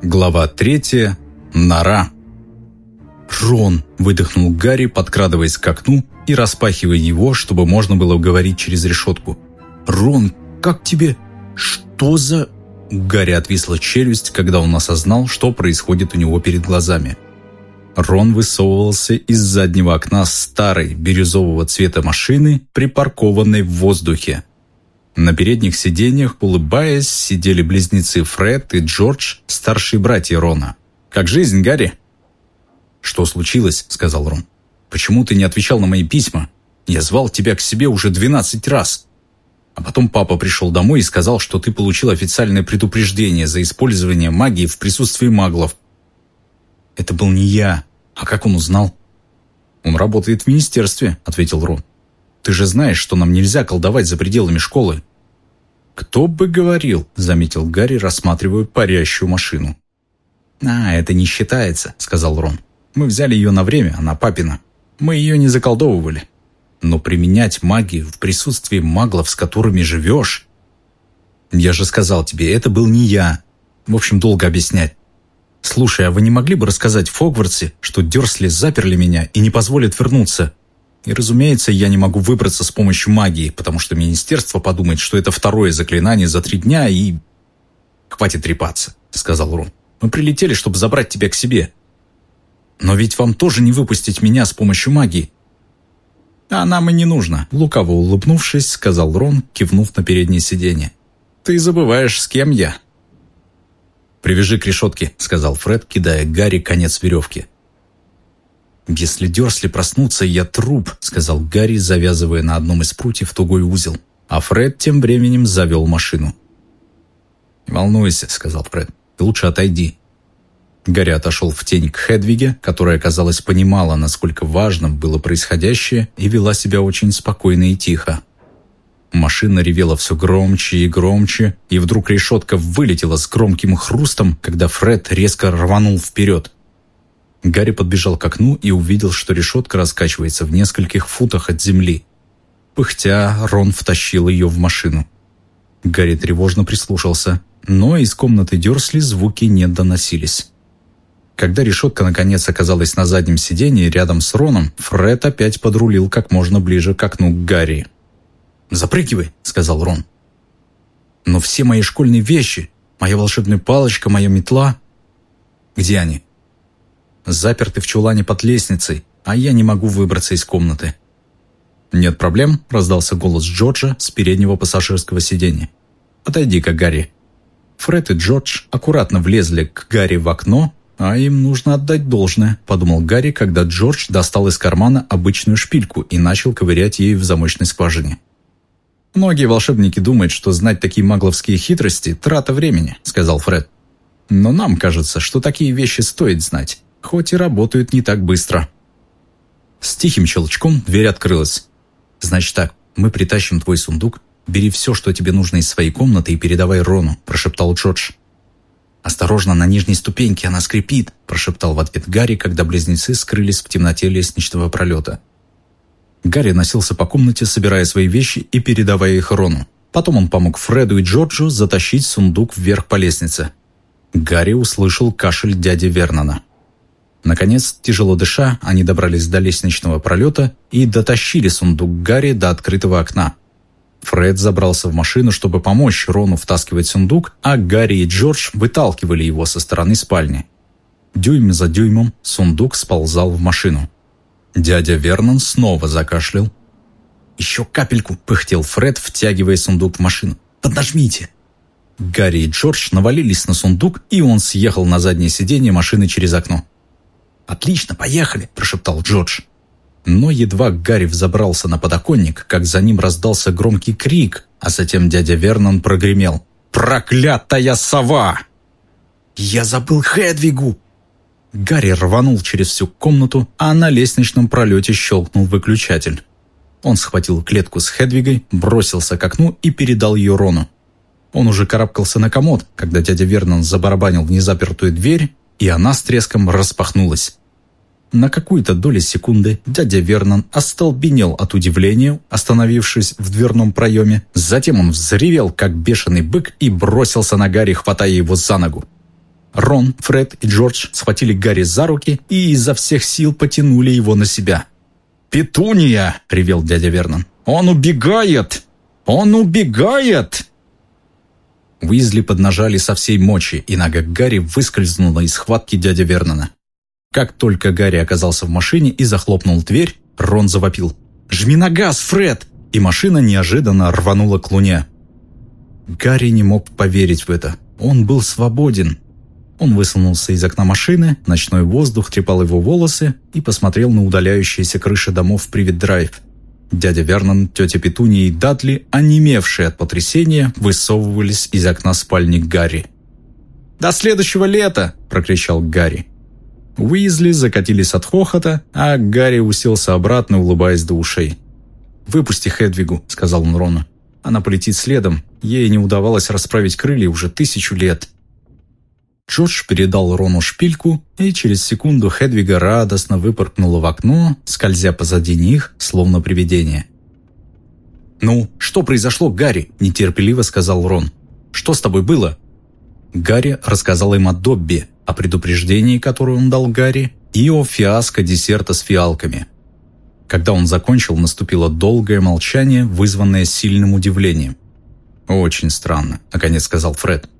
Глава третья. Нора. «Рон!» – выдохнул Гарри, подкрадываясь к окну и распахивая его, чтобы можно было говорить через решетку. «Рон, как тебе? Что за...» Гарри отвисла челюсть, когда он осознал, что происходит у него перед глазами. Рон высовывался из заднего окна старой бирюзового цвета машины, припаркованной в воздухе. На передних сиденьях, улыбаясь, сидели близнецы Фред и Джордж, старшие братья Рона. «Как жизнь, Гарри?» «Что случилось?» – сказал Рон. «Почему ты не отвечал на мои письма? Я звал тебя к себе уже двенадцать раз». А потом папа пришел домой и сказал, что ты получил официальное предупреждение за использование магии в присутствии маглов. Это был не я. А как он узнал? Он работает в министерстве, ответил Рон. Ты же знаешь, что нам нельзя колдовать за пределами школы. Кто бы говорил, заметил Гарри, рассматривая парящую машину. А, это не считается, сказал Рон. Мы взяли ее на время, она папина. Мы ее не заколдовывали. Но применять магию в присутствии маглов, с которыми живешь... Я же сказал тебе, это был не я. В общем, долго объяснять. Слушай, а вы не могли бы рассказать в что Дёрсли заперли меня и не позволят вернуться? И, разумеется, я не могу выбраться с помощью магии, потому что министерство подумает, что это второе заклинание за три дня и... «Хватит трепаться», — сказал Рон. «Мы прилетели, чтобы забрать тебя к себе». «Но ведь вам тоже не выпустить меня с помощью магии. «А нам и не нужно», — лукаво улыбнувшись, сказал Рон, кивнув на переднее сиденье. «Ты забываешь, с кем я». «Привяжи к решетке», — сказал Фред, кидая Гарри конец веревки. «Если Дёрсли проснутся, я труп», — сказал Гарри, завязывая на одном из прутьев тугой узел. А Фред тем временем завел машину. «Не волнуйся», — сказал Фред. «Ты лучше отойди. Гарри отошел в тень к Хедвиге, которая, казалось, понимала, насколько важным было происходящее, и вела себя очень спокойно и тихо. Машина ревела все громче и громче, и вдруг решетка вылетела с громким хрустом, когда Фред резко рванул вперед. Гарри подбежал к окну и увидел, что решетка раскачивается в нескольких футах от земли. Пыхтя, Рон втащил ее в машину. Гарри тревожно прислушался, но из комнаты Дёрсли звуки не доносились. Когда решетка наконец оказалась на заднем сидении рядом с Роном, Фред опять подрулил как можно ближе к окну к Гарри. «Запрыгивай», — сказал Рон. «Но все мои школьные вещи, моя волшебная палочка, моя метла...» «Где они?» «Заперты в чулане под лестницей, а я не могу выбраться из комнаты». «Нет проблем», — раздался голос Джорджа с переднего пассажирского сиденья. «Отойди-ка, Гарри». Фред и Джордж аккуратно влезли к Гарри в окно «А им нужно отдать должное», – подумал Гарри, когда Джордж достал из кармана обычную шпильку и начал ковырять ею в замочной скважине. «Многие волшебники думают, что знать такие магловские хитрости – трата времени», – сказал Фред. «Но нам кажется, что такие вещи стоит знать, хоть и работают не так быстро». С тихим щелчком дверь открылась. «Значит так, мы притащим твой сундук, бери все, что тебе нужно из своей комнаты и передавай Рону», – прошептал Джордж. «Осторожно, на нижней ступеньке она скрипит», – прошептал в ответ Гарри, когда близнецы скрылись в темноте лестничного пролета. Гарри носился по комнате, собирая свои вещи и передавая их Рону. Потом он помог Фреду и Джорджу затащить сундук вверх по лестнице. Гарри услышал кашель дяди Вернона. Наконец, тяжело дыша, они добрались до лестничного пролета и дотащили сундук Гарри до открытого окна. Фред забрался в машину, чтобы помочь Рону втаскивать сундук, а Гарри и Джордж выталкивали его со стороны спальни. Дюйм за дюймом сундук сползал в машину. Дядя Вернон снова закашлял. «Еще капельку!» – пыхтел Фред, втягивая сундук в машину. «Поднажмите!» Гарри и Джордж навалились на сундук, и он съехал на заднее сиденье машины через окно. «Отлично, поехали!» – прошептал Джордж. Но едва Гарри взобрался на подоконник, как за ним раздался громкий крик, а затем дядя Вернон прогремел. «Проклятая сова!» «Я забыл Хедвигу!» Гарри рванул через всю комнату, а на лестничном пролете щелкнул выключатель. Он схватил клетку с Хедвигой, бросился к окну и передал ее Рону. Он уже карабкался на комод, когда дядя Вернон забарабанил в незапертую дверь, и она с треском распахнулась. На какую-то долю секунды дядя Вернон остолбенел от удивления, остановившись в дверном проеме. Затем он взревел, как бешеный бык, и бросился на Гарри, хватая его за ногу. Рон, Фред и Джордж схватили Гарри за руки и изо всех сил потянули его на себя. «Петуния!» — ревел дядя Вернон. «Он убегает! Он убегает!» Уизли поднажали со всей мочи, и нога Гарри выскользнула из схватки дяди Вернона. Как только Гарри оказался в машине и захлопнул дверь, Рон завопил. «Жми на газ, Фред!» И машина неожиданно рванула к луне. Гарри не мог поверить в это. Он был свободен. Он высунулся из окна машины, ночной воздух трепал его волосы и посмотрел на удаляющиеся крыши домов Привет-Драйв. Дядя Вернон, тетя Петуния и Датли, онемевшие от потрясения, высовывались из окна спальни Гарри. «До следующего лета!» – прокричал Гарри. Уизли закатились от хохота, а Гарри уселся обратно, улыбаясь до ушей. «Выпусти Хедвигу», – сказал он Рону. «Она полетит следом. Ей не удавалось расправить крылья уже тысячу лет». Джордж передал Рону шпильку, и через секунду Хедвига радостно выпоркнула в окно, скользя позади них, словно привидение. «Ну, что произошло, Гарри?» – нетерпеливо сказал Рон. «Что с тобой было?» Гарри рассказал им о Добби, о предупреждении, которое он дал Гарри, и о фиаско десерта с фиалками. Когда он закончил, наступило долгое молчание, вызванное сильным удивлением. «Очень странно», – наконец сказал Фред.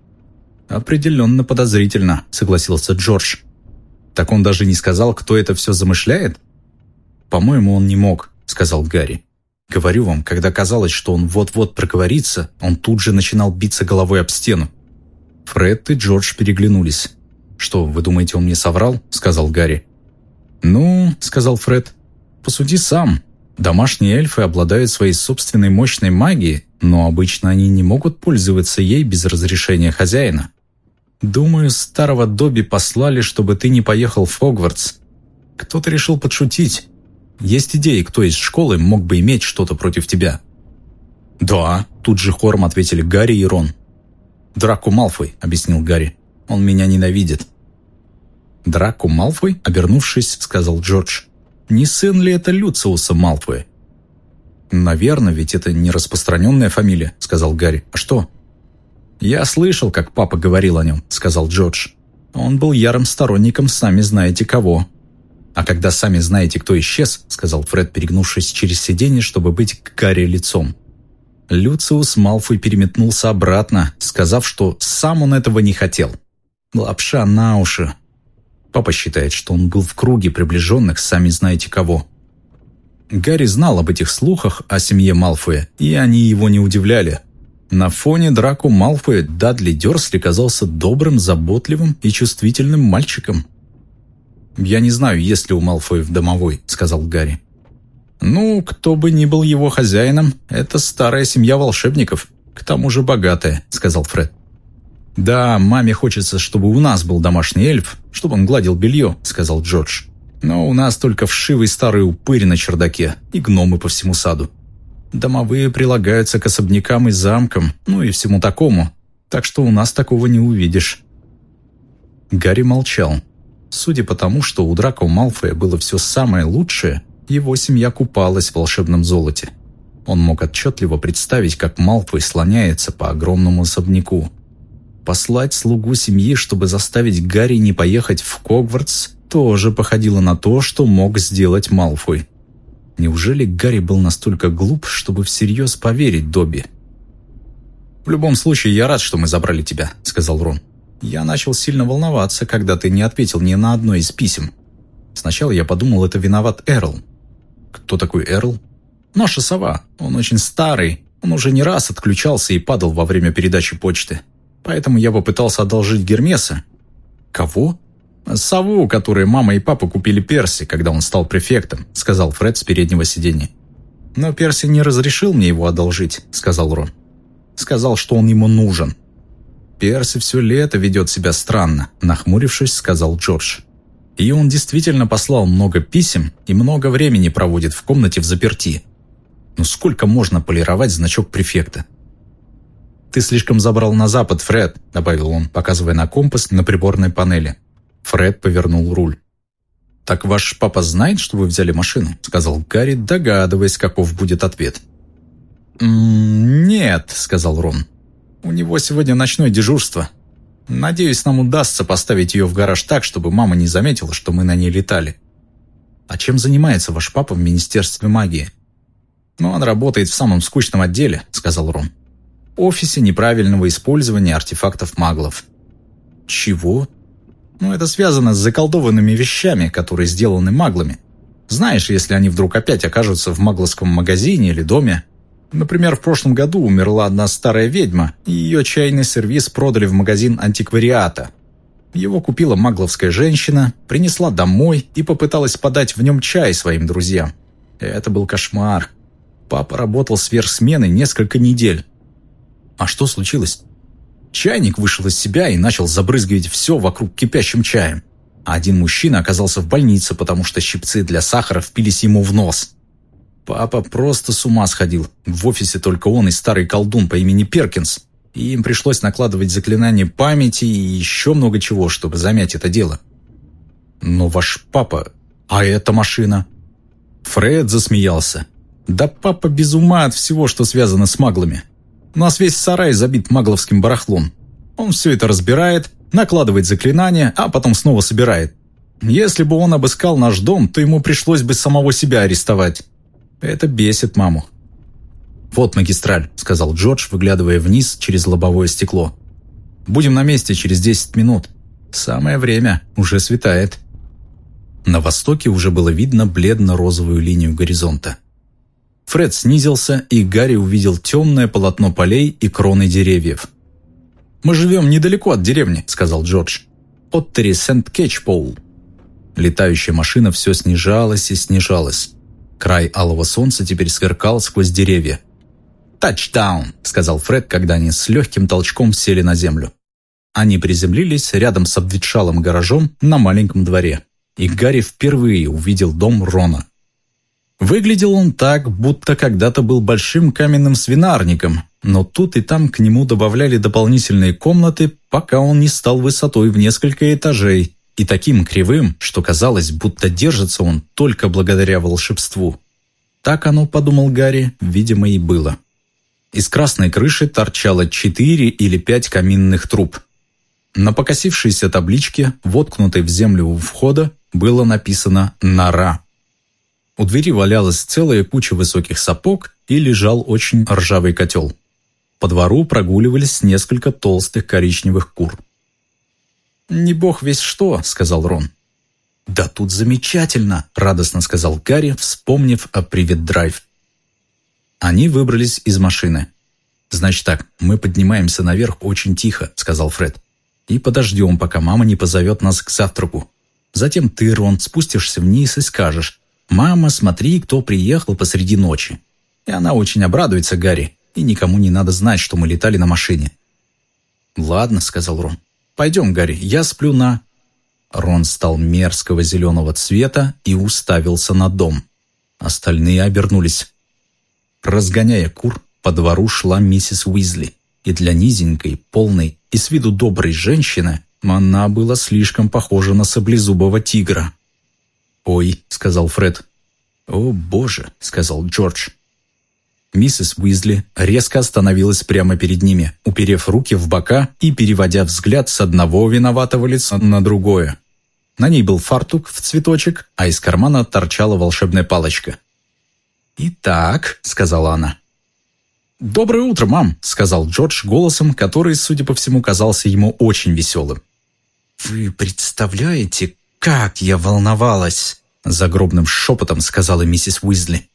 «Определенно подозрительно», – согласился Джордж. «Так он даже не сказал, кто это все замышляет?» «По-моему, он не мог», – сказал Гарри. «Говорю вам, когда казалось, что он вот-вот проговорится, он тут же начинал биться головой об стену». Фред и Джордж переглянулись. «Что, вы думаете, он мне соврал?» – сказал Гарри. «Ну», – сказал Фред, – «посуди сам. Домашние эльфы обладают своей собственной мощной магией, но обычно они не могут пользоваться ей без разрешения хозяина. Думаю, старого Добби послали, чтобы ты не поехал в Хогвартс. Кто-то решил подшутить. Есть идеи, кто из школы мог бы иметь что-то против тебя?» «Да», – тут же хором ответили Гарри и Рон. «Драку Малфой», – объяснил Гарри. «Он меня ненавидит». «Драку Малфой?» – обернувшись, сказал Джордж. «Не сын ли это Люциуса Малфоя?» «Наверное, ведь это не распространенная фамилия», – сказал Гарри. «А что?» «Я слышал, как папа говорил о нем», — сказал Джордж. «Он был ярым сторонником сами знаете кого». «А когда сами знаете, кто исчез», — сказал Фред, перегнувшись через сиденье, чтобы быть к Гарри лицом. Люциус Малфой переметнулся обратно, сказав, что сам он этого не хотел. Лапша на уши. Папа считает, что он был в круге приближенных, сами знаете кого. Гарри знал об этих слухах о семье Малфоя, и они его не удивляли. На фоне Драку Малфоя Дадли Дёрсли казался добрым, заботливым и чувствительным мальчиком. «Я не знаю, есть ли у Малфоев домовой», — сказал Гарри. «Ну, кто бы ни был его хозяином, это старая семья волшебников, к тому же богатая», — сказал Фред. «Да, маме хочется, чтобы у нас был домашний эльф, чтобы он гладил белье», — сказал Джордж. «Но у нас только вшивый старый упырь на чердаке и гномы по всему саду». Домовые прилагаются к особнякам и замкам, ну и всему такому, так что у нас такого не увидишь». Гарри молчал. Судя по тому, что у Драко Малфоя было все самое лучшее, его семья купалась в волшебном золоте. Он мог отчетливо представить, как Малфой слоняется по огромному особняку. Послать слугу семьи, чтобы заставить Гарри не поехать в Хогвартс, тоже походило на то, что мог сделать Малфой. Неужели Гарри был настолько глуп, чтобы всерьез поверить Добби? «В любом случае, я рад, что мы забрали тебя», — сказал Рон. «Я начал сильно волноваться, когда ты не ответил ни на одно из писем. Сначала я подумал, это виноват Эрл». «Кто такой Эрл?» «Наша сова. Он очень старый. Он уже не раз отключался и падал во время передачи почты. Поэтому я попытался одолжить Гермеса». «Кого?» «Сову, которую мама и папа купили Перси, когда он стал префектом», — сказал Фред с переднего сиденья. «Но Перси не разрешил мне его одолжить», — сказал Рон. «Сказал, что он ему нужен». «Перси все лето ведет себя странно», — нахмурившись, сказал Джордж. «И он действительно послал много писем и много времени проводит в комнате в заперти. Ну сколько можно полировать значок префекта?» «Ты слишком забрал на запад, Фред», — добавил он, показывая на компас на приборной панели. Фред повернул руль. «Так ваш папа знает, что вы взяли машину?» — сказал Гарри, догадываясь, каков будет ответ. «М -м «Нет», — сказал Рон. «У него сегодня ночное дежурство. Надеюсь, нам удастся поставить ее в гараж так, чтобы мама не заметила, что мы на ней летали. А чем занимается ваш папа в Министерстве магии? Ну, он работает в самом скучном отделе, сказал Рон. Офисе неправильного использования артефактов маглов. Чего? Ну, это связано с заколдованными вещами, которые сделаны маглами. Знаешь, если они вдруг опять окажутся в магловском магазине или доме. Например, в прошлом году умерла одна старая ведьма, и ее чайный сервиз продали в магазин антиквариата. Его купила магловская женщина, принесла домой и попыталась подать в нем чай своим друзьям. Это был кошмар. Папа работал сверхсмены несколько недель. А что случилось? Чайник вышел из себя и начал забрызгивать все вокруг кипящим чаем. А один мужчина оказался в больнице, потому что щипцы для сахара впились ему в нос. Папа просто с ума сходил. В офисе только он и старый колдун по имени Перкинс. И им пришлось накладывать заклинание памяти и еще много чего, чтобы замять это дело. Но ваш папа... А эта машина? Фред засмеялся. Да папа без ума от всего, что связано с маглами. У нас весь сарай забит магловским барахлом. Он все это разбирает, накладывает заклинания, а потом снова собирает. Если бы он обыскал наш дом, то ему пришлось бы самого себя арестовать. Это бесит маму. «Вот магистраль», — сказал Джордж, выглядывая вниз через лобовое стекло. «Будем на месте через 10 минут. Самое время, уже светает». На востоке уже было видно бледно-розовую линию горизонта. Фред снизился, и Гарри увидел темное полотно полей и кроны деревьев. «Мы живем недалеко от деревни», — сказал Джордж. «Оттери Сент-Кетчпоул». Летающая машина все снижалась и снижалась. Край алого солнца теперь сверкал сквозь деревья. «Тачдаун!» — сказал Фред, когда они с легким толчком сели на землю. Они приземлились рядом с обветшалым гаражом на маленьком дворе. И Гарри впервые увидел дом Рона. Выглядел он так, будто когда-то был большим каменным свинарником, но тут и там к нему добавляли дополнительные комнаты, пока он не стал высотой в несколько этажей и таким кривым, что казалось, будто держится он только благодаря волшебству. Так оно, подумал Гарри, видимо и было. Из красной крыши торчало четыре или пять каминных труб. На покосившейся табличке, воткнутой в землю у входа, было написано «Нора». У двери валялась целая куча высоких сапог и лежал очень ржавый котел. По двору прогуливались несколько толстых коричневых кур. «Не бог весь что», — сказал Рон. «Да тут замечательно», — радостно сказал Гарри, вспомнив о «Привет-драйв». Они выбрались из машины. «Значит так, мы поднимаемся наверх очень тихо», — сказал Фред. «И подождем, пока мама не позовет нас к завтраку. Затем ты, Рон, спустишься вниз и скажешь, «Мама, смотри, кто приехал посреди ночи». И она очень обрадуется Гарри, и никому не надо знать, что мы летали на машине. «Ладно», — сказал Рон. «Пойдем, Гарри, я сплю на...» Рон стал мерзкого зеленого цвета и уставился на дом. Остальные обернулись. Разгоняя кур, по двору шла миссис Уизли, и для низенькой, полной и с виду доброй женщины она была слишком похожа на саблезубого тигра. «Ой», — сказал Фред. «О, боже», — сказал Джордж. Миссис Уизли резко остановилась прямо перед ними, уперев руки в бока и переводя взгляд с одного виноватого лица на другое. На ней был фартук в цветочек, а из кармана торчала волшебная палочка. «Итак», — сказала она. «Доброе утро, мам», — сказал Джордж голосом, который, судя по всему, казался ему очень веселым. «Вы представляете, как я волновалась!» — загробным шепотом сказала миссис Уизли.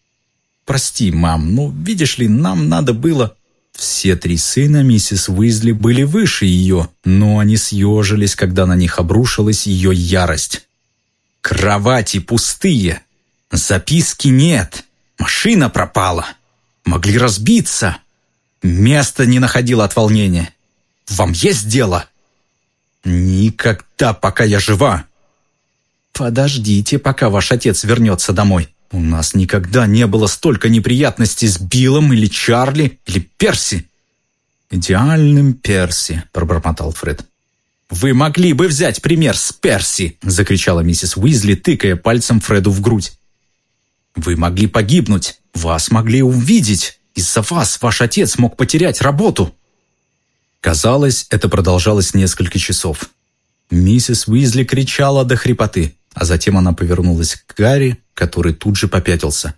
«Прости, мам, но, видишь ли, нам надо было...» Все три сына миссис Уизли были выше ее, но они съежились, когда на них обрушилась ее ярость. «Кровати пустые! Записки нет! Машина пропала! Могли разбиться! Места не находила от волнения! Вам есть дело?» «Никогда, пока я жива!» «Подождите, пока ваш отец вернется домой. У нас никогда не было столько неприятностей с Биллом или Чарли или Перси». «Идеальным Перси», — пробормотал Фред. «Вы могли бы взять пример с Перси!» — закричала миссис Уизли, тыкая пальцем Фреду в грудь. «Вы могли погибнуть, вас могли увидеть. Из-за вас ваш отец мог потерять работу». Казалось, это продолжалось несколько часов. Миссис Уизли кричала до хрипоты, а затем она повернулась к Гарри, который тут же попятился.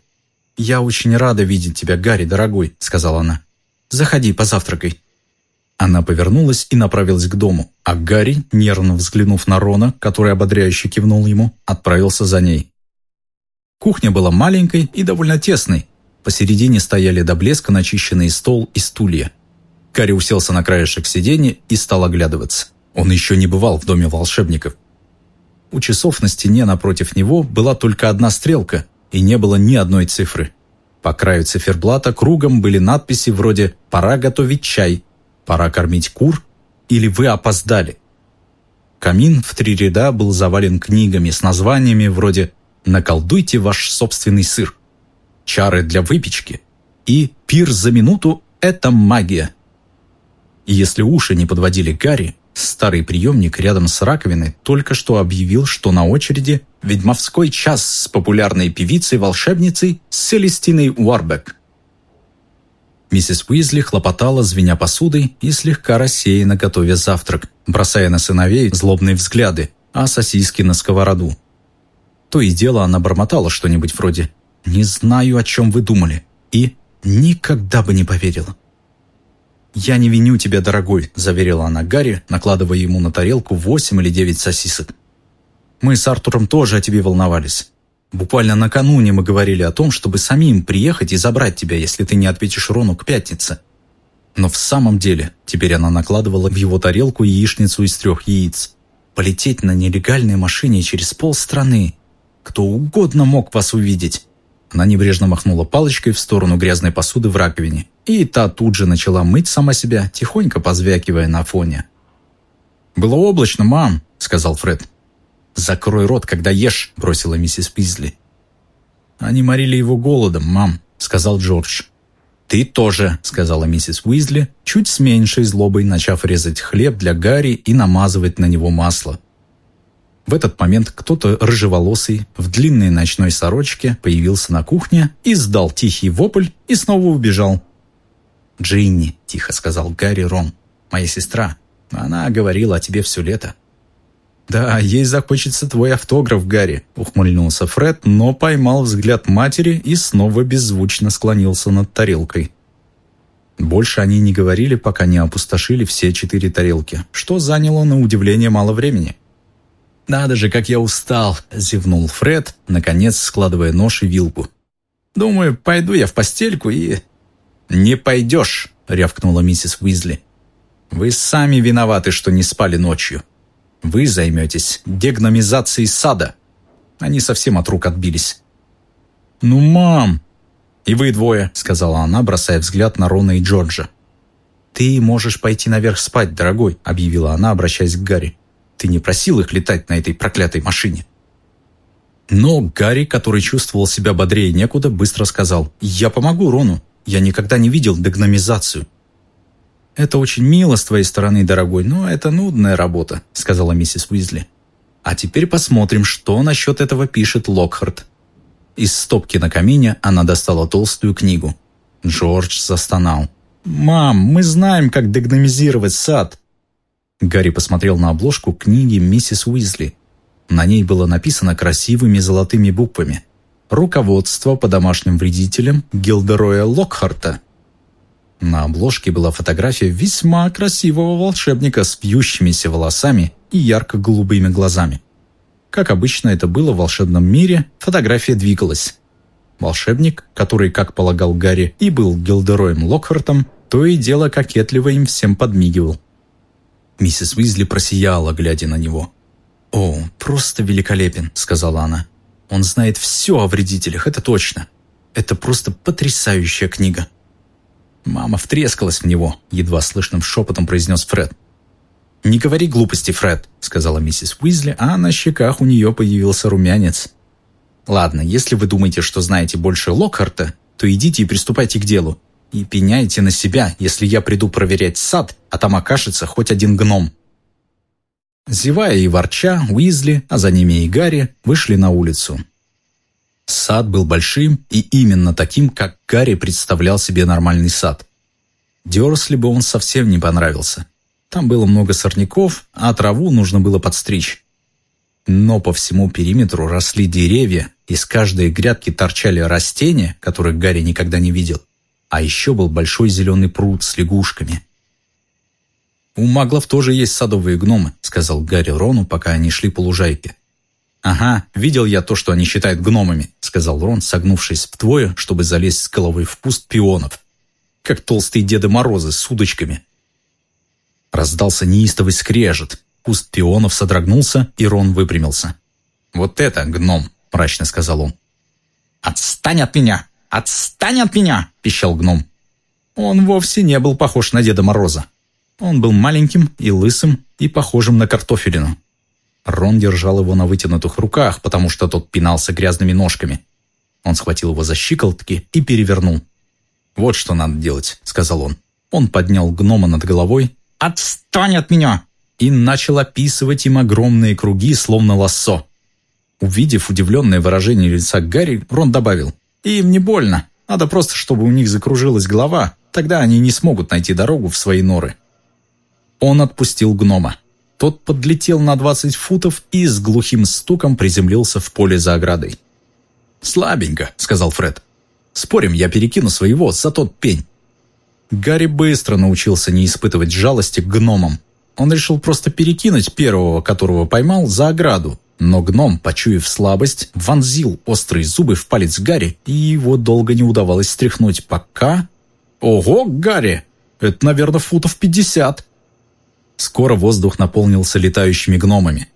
«Я очень рада видеть тебя, Гарри, дорогой», — сказала она. «Заходи, позавтракай». Она повернулась и направилась к дому, а Гарри, нервно взглянув на Рона, который ободряюще кивнул ему, отправился за ней. Кухня была маленькой и довольно тесной. Посередине стояли до блеска начищенный стол и стулья. Гарри уселся на краешек сиденья и стал оглядываться. Он еще не бывал в доме волшебников. У часов на стене напротив него была только одна стрелка, и не было ни одной цифры. По краю циферблата кругом были надписи вроде «Пора готовить чай», «Пора кормить кур» или «Вы опоздали». Камин в три ряда был завален книгами с названиями вроде «Наколдуйте ваш собственный сыр», «Чары для выпечки» и «Пир за минуту – это магия». И если уши не подводили Гарри, старый приемник рядом с раковиной только что объявил, что на очереди ведьмовской час с популярной певицей-волшебницей Селестиной Уарбек. Миссис Уизли хлопотала, звеня посудой и слегка рассеянно готовя завтрак, бросая на сыновей злобные взгляды, а сосиски на сковороду. То и дело она бормотала что-нибудь вроде «Не знаю, о чем вы думали» и «Никогда бы не поверила». «Я не виню тебя, дорогой», – заверила она Гарри, накладывая ему на тарелку восемь или девять сосисок. «Мы с Артуром тоже о тебе волновались. Буквально накануне мы говорили о том, чтобы самим приехать и забрать тебя, если ты не ответишь Рону к пятнице. Но в самом деле, теперь она накладывала в его тарелку яичницу из трех яиц. Полететь на нелегальной машине через полстраны. Кто угодно мог вас увидеть. Она небрежно махнула палочкой в сторону грязной посуды в раковине, и та тут же начала мыть сама себя, тихонько позвякивая на фоне. «Было облачно, мам», — сказал Фред. «Закрой рот, когда ешь», — бросила миссис Пизли. «Они морили его голодом, мам», — сказал Джордж. «Ты тоже», — сказала миссис Уизли, чуть с меньшей злобой начав резать хлеб для Гарри и намазывать на него масло. В этот момент кто-то рыжеволосый в длинной ночной сорочке появился на кухне, издал тихий вопль и снова убежал. «Джинни», — тихо сказал Гарри Рон, — «моя сестра. Она говорила о тебе все лето». «Да, ей захочется твой автограф, Гарри», — ухмыльнулся Фред, но поймал взгляд матери и снова беззвучно склонился над тарелкой. Больше они не говорили, пока не опустошили все четыре тарелки, что заняло на удивление мало времени. «Надо же, как я устал!» – зевнул Фред, наконец складывая нож и вилку. «Думаю, пойду я в постельку и...» «Не пойдешь!» – рявкнула миссис Уизли. «Вы сами виноваты, что не спали ночью. Вы займетесь дегномизацией сада. Они совсем от рук отбились». «Ну, мам!» «И вы двое», — сказала она, бросая взгляд на Рона и Джорджа. «Ты можешь пойти наверх спать, дорогой», — объявила она, обращаясь к Гарри. Ты не просил их летать на этой проклятой машине». Но Гарри, который чувствовал себя бодрее некуда, быстро сказал «Я помогу Рону. Я никогда не видел дегномизацию». «Это очень мило с твоей стороны, дорогой, но это нудная работа», сказала миссис Уизли. «А теперь посмотрим, что насчет этого пишет Локхарт». Из стопки на камине она достала толстую книгу. Джордж застонал. «Мам, мы знаем, как дегномизировать сад. Гарри посмотрел на обложку книги «Миссис Уизли». На ней было написано красивыми золотыми буквами «Руководство по домашним вредителям Гилдероя Локхарта». На обложке была фотография весьма красивого волшебника с вьющимися волосами и ярко-голубыми глазами. Как обычно это было в волшебном мире, фотография двигалась. Волшебник, который, как полагал Гарри, и был Гилдероем Локхартом, то и дело кокетливо им всем подмигивал. Миссис Уизли просияла, глядя на него. «О, просто великолепен», — сказала она. «Он знает все о вредителях, это точно. Это просто потрясающая книга». Мама втрескалась в него, едва слышным шепотом произнес Фред. «Не говори глупости, Фред», — сказала миссис Уизли, а на щеках у нее появился румянец. «Ладно, если вы думаете, что знаете больше Локхарта, то идите и приступайте к делу. И пеняйте на себя, если я приду проверять сад, а там окажется хоть один гном». Зевая и ворча, Уизли, а за ними и Гарри, вышли на улицу. Сад был большим и именно таким, как Гарри представлял себе нормальный сад. Дёрсли бы он совсем не понравился. Там было много сорняков, а траву нужно было подстричь. Но по всему периметру росли деревья, из каждой грядки торчали растения, которых Гарри никогда не видел. А еще был большой зеленый пруд с лягушками. «У маглов тоже есть садовые гномы», — сказал Гарри Рону, пока они шли по лужайке. «Ага, видел я то, что они считают гномами», — сказал Рон, согнувшись вдвое, чтобы залезть с головой в куст пионов. «Как толстые Деды Морозы с удочками». Раздался неистовый скрежет. Куст пионов содрогнулся, и Рон выпрямился. «Вот это гном!» – мрачно сказал он. «Отстань от меня! Отстань от меня!» – пищал гном. Он вовсе не был похож на Деда Мороза. Он был маленьким и лысым, и похожим на картофелину. Рон держал его на вытянутых руках, потому что тот пинался грязными ножками. Он схватил его за щиколотки и перевернул. «Вот что надо делать», — сказал он. Он поднял гнома над головой. «Отстань от меня!» и начал описывать им огромные круги, словно лассо. Увидев удивленное выражение лица Гарри, Рон добавил. «Им не больно. Надо просто, чтобы у них закружилась голова. Тогда они не смогут найти дорогу в свои норы». Он отпустил гнома. Тот подлетел на 20 футов и с глухим стуком приземлился в поле за оградой. «Слабенько», — сказал Фред. «Спорим, я перекину своего за тот пень». Гарри быстро научился не испытывать жалости к гномам. Он решил просто перекинуть первого, которого поймал, за ограду. Но гном, почуяв слабость, вонзил острые зубы в палец Гарри, и его долго не удавалось стряхнуть, пока... «Ого, Гарри! Это, наверное, футов пятьдесят!» Скоро воздух наполнился летающими гномами.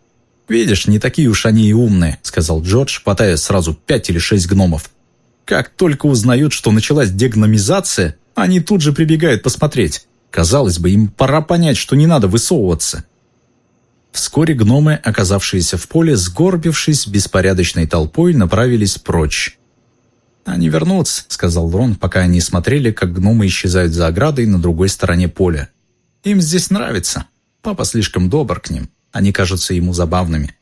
«Видишь, не такие уж они и умные», — сказал Джордж, хватая сразу пять или шесть гномов. «Как только узнают, что началась дегномизация, они тут же прибегают посмотреть. Казалось бы, им пора понять, что не надо высовываться». Вскоре гномы, оказавшиеся в поле, сгорбившись беспорядочной толпой, направились прочь. «Они вернутся», — сказал Рон, пока они смотрели, как гномы исчезают за оградой на другой стороне поля. «Им здесь нравится. Папа слишком добр к ним. Они кажутся ему забавными.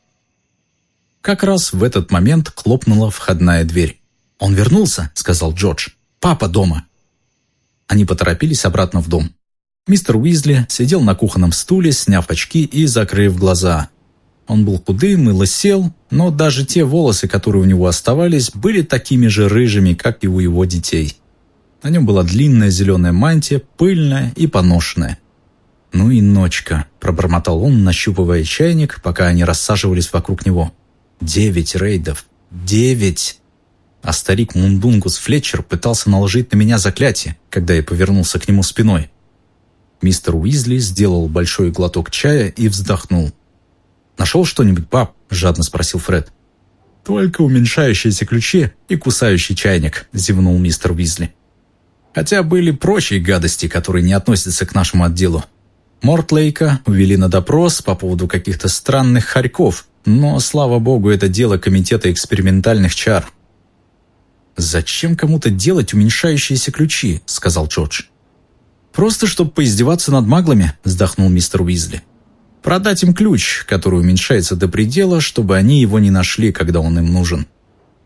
Как раз в этот момент хлопнула входная дверь. «Он вернулся», — сказал Джордж. «Папа дома». Они поторопились обратно в дом. Мистер Уизли сидел на кухонном стуле, сняв очки и закрыв глаза. Он был худым и лысел, но даже те волосы, которые у него оставались, были такими же рыжими, как и у его детей. На нем была длинная зеленая мантия, пыльная и поношенная. «Ну и ночка», – пробормотал он, нащупывая чайник, пока они рассаживались вокруг него. «Девять рейдов! Девять!» А старик Мундунгус Флетчер пытался наложить на меня заклятие, когда я повернулся к нему спиной. Мистер Уизли сделал большой глоток чая и вздохнул. «Нашел что-нибудь, пап?» – жадно спросил Фред. «Только уменьшающиеся ключи и кусающий чайник», – зевнул мистер Уизли. «Хотя были прочие гадости, которые не относятся к нашему отделу. Мортлейка увели на допрос по поводу каких-то странных хорьков, но, слава богу, это дело Комитета экспериментальных чар. «Зачем кому-то делать уменьшающиеся ключи?» – сказал Джордж. «Просто, чтобы поиздеваться над маглами», – вздохнул мистер Уизли. «Продать им ключ, который уменьшается до предела, чтобы они его не нашли, когда он им нужен.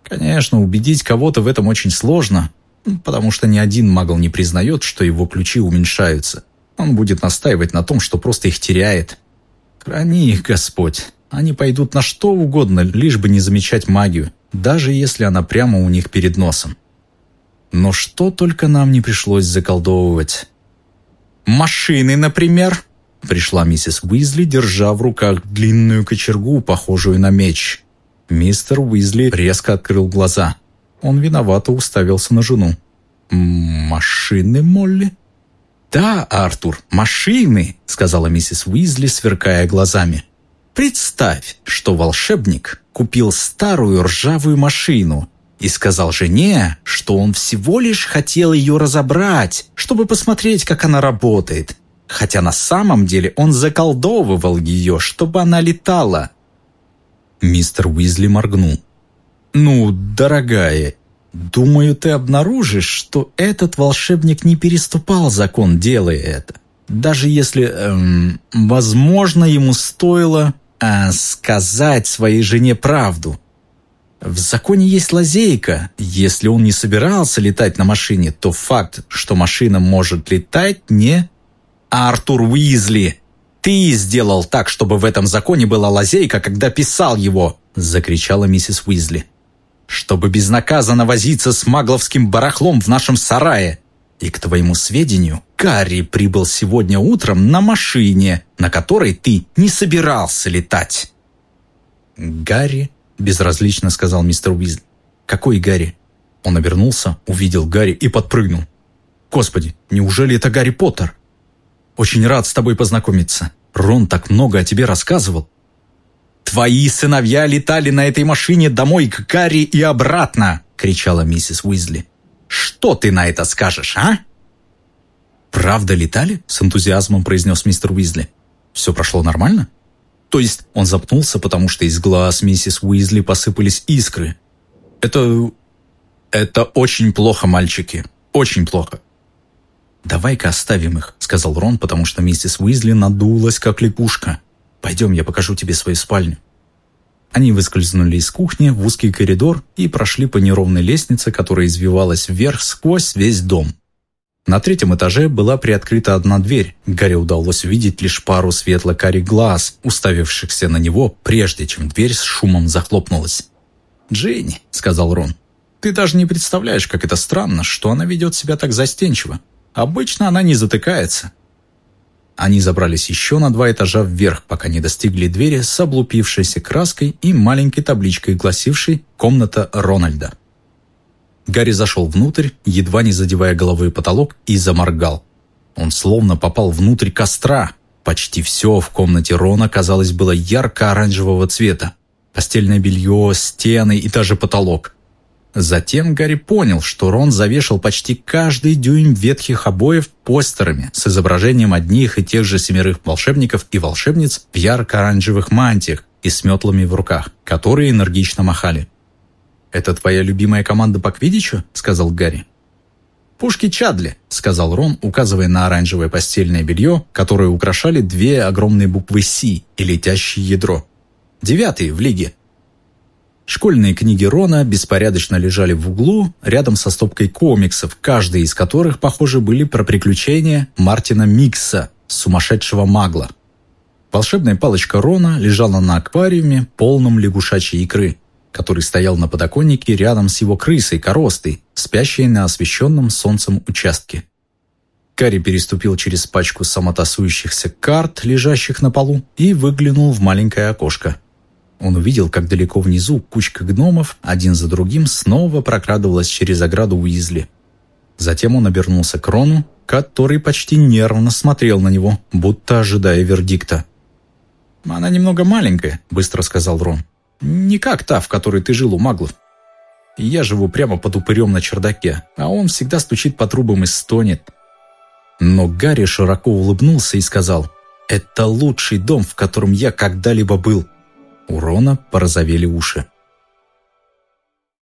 Конечно, убедить кого-то в этом очень сложно, потому что ни один магл не признает, что его ключи уменьшаются. Он будет настаивать на том, что просто их теряет. Храни их, Господь. Они пойдут на что угодно, лишь бы не замечать магию, даже если она прямо у них перед носом. Но что только нам не пришлось заколдовывать. «Машины, например?» Пришла миссис Уизли, держа в руках длинную кочергу, похожую на меч. Мистер Уизли резко открыл глаза. Он виновато уставился на жену. «Машины, Молли?» «Да, Артур, машины», — сказала миссис Уизли, сверкая глазами. «Представь, что волшебник купил старую ржавую машину и сказал жене, что он всего лишь хотел ее разобрать, чтобы посмотреть, как она работает, хотя на самом деле он заколдовывал ее, чтобы она летала». Мистер Уизли моргнул. «Ну, дорогая, Думаю, ты обнаружишь, что этот волшебник не переступал закон, делая это. Даже если, эм, возможно, ему стоило э, сказать своей жене правду. В законе есть лазейка. Если он не собирался летать на машине, то факт, что машина может летать, не... «Артур Уизли!» ты сделал так, чтобы в этом законе была лазейка, когда писал его!» – закричала миссис Уизли. «Чтобы безнаказанно возиться с магловским барахлом в нашем сарае!» И, к твоему сведению, Карри прибыл сегодня утром на машине, на которой ты не собирался летать». «Гарри?» – безразлично сказал мистер Уизли. «Какой Гарри?» Он обернулся, увидел Гарри и подпрыгнул. «Господи, неужели это Гарри Поттер?» «Очень рад с тобой познакомиться. Рон так много о тебе рассказывал». «Твои сыновья летали на этой машине домой к Гарри и обратно!» – кричала миссис Уизли. «Что ты на это скажешь, а?» «Правда летали?» – с энтузиазмом произнес мистер Уизли. «Все прошло нормально?» То есть он запнулся, потому что из глаз миссис Уизли посыпались искры. «Это... это очень плохо, мальчики. Очень плохо». «Давай-ка оставим их», — сказал Рон, потому что миссис Уизли надулась, как лягушка. «Пойдем, я покажу тебе свою спальню». Они выскользнули из кухни в узкий коридор и прошли по неровной лестнице, которая извивалась вверх сквозь весь дом. На третьем этаже была приоткрыта одна дверь. Гарри удалось увидеть лишь пару светло-карих глаз, уставившихся на него, прежде чем дверь с шумом захлопнулась. «Дженни», — сказал Рон, — «ты даже не представляешь, как это странно, что она ведет себя так застенчиво. Обычно она не затыкается». Они забрались еще на два этажа вверх, пока не достигли двери с облупившейся краской и маленькой табличкой, гласившей «Комната Рональда». Гарри зашел внутрь, едва не задевая головой потолок, и заморгал. Он словно попал внутрь костра. Почти все в комнате Рона, казалось, было ярко-оранжевого цвета. Постельное белье, стены и даже потолок. Затем Гарри понял, что Рон завешал почти каждый дюйм ветхих обоев постерами с изображением одних и тех же семерых волшебников и волшебниц в ярко-оранжевых мантиях и с метлами в руках, которые энергично махали. «Это твоя любимая команда по квиддичу?» – сказал Гарри. «Пушки Чадли», – сказал Рон, указывая на оранжевое постельное белье, которое украшали две огромные буквы «С» и летящее ядро. «Девятый в лиге». Школьные книги Рона беспорядочно лежали в углу, рядом со стопкой комиксов, каждый из которых, похоже, были про приключения Мартина Микса, сумасшедшего магла. Волшебная палочка Рона лежала на аквариуме, полном лягушачьей икры который стоял на подоконнике рядом с его крысой, коростой, спящей на освещенном солнцем участке. Карри переступил через пачку самотасующихся карт, лежащих на полу, и выглянул в маленькое окошко. Он увидел, как далеко внизу кучка гномов, один за другим, снова прокрадывалась через ограду Уизли. Затем он обернулся к Рону, который почти нервно смотрел на него, будто ожидая вердикта. «Она немного маленькая», — быстро сказал Рон. Не как та, в которой ты жил у маглов. Я живу прямо под упырем на чердаке, а он всегда стучит по трубам и стонет. Но Гарри широко улыбнулся и сказал, «Это лучший дом, в котором я когда-либо был». У Рона порозовели уши.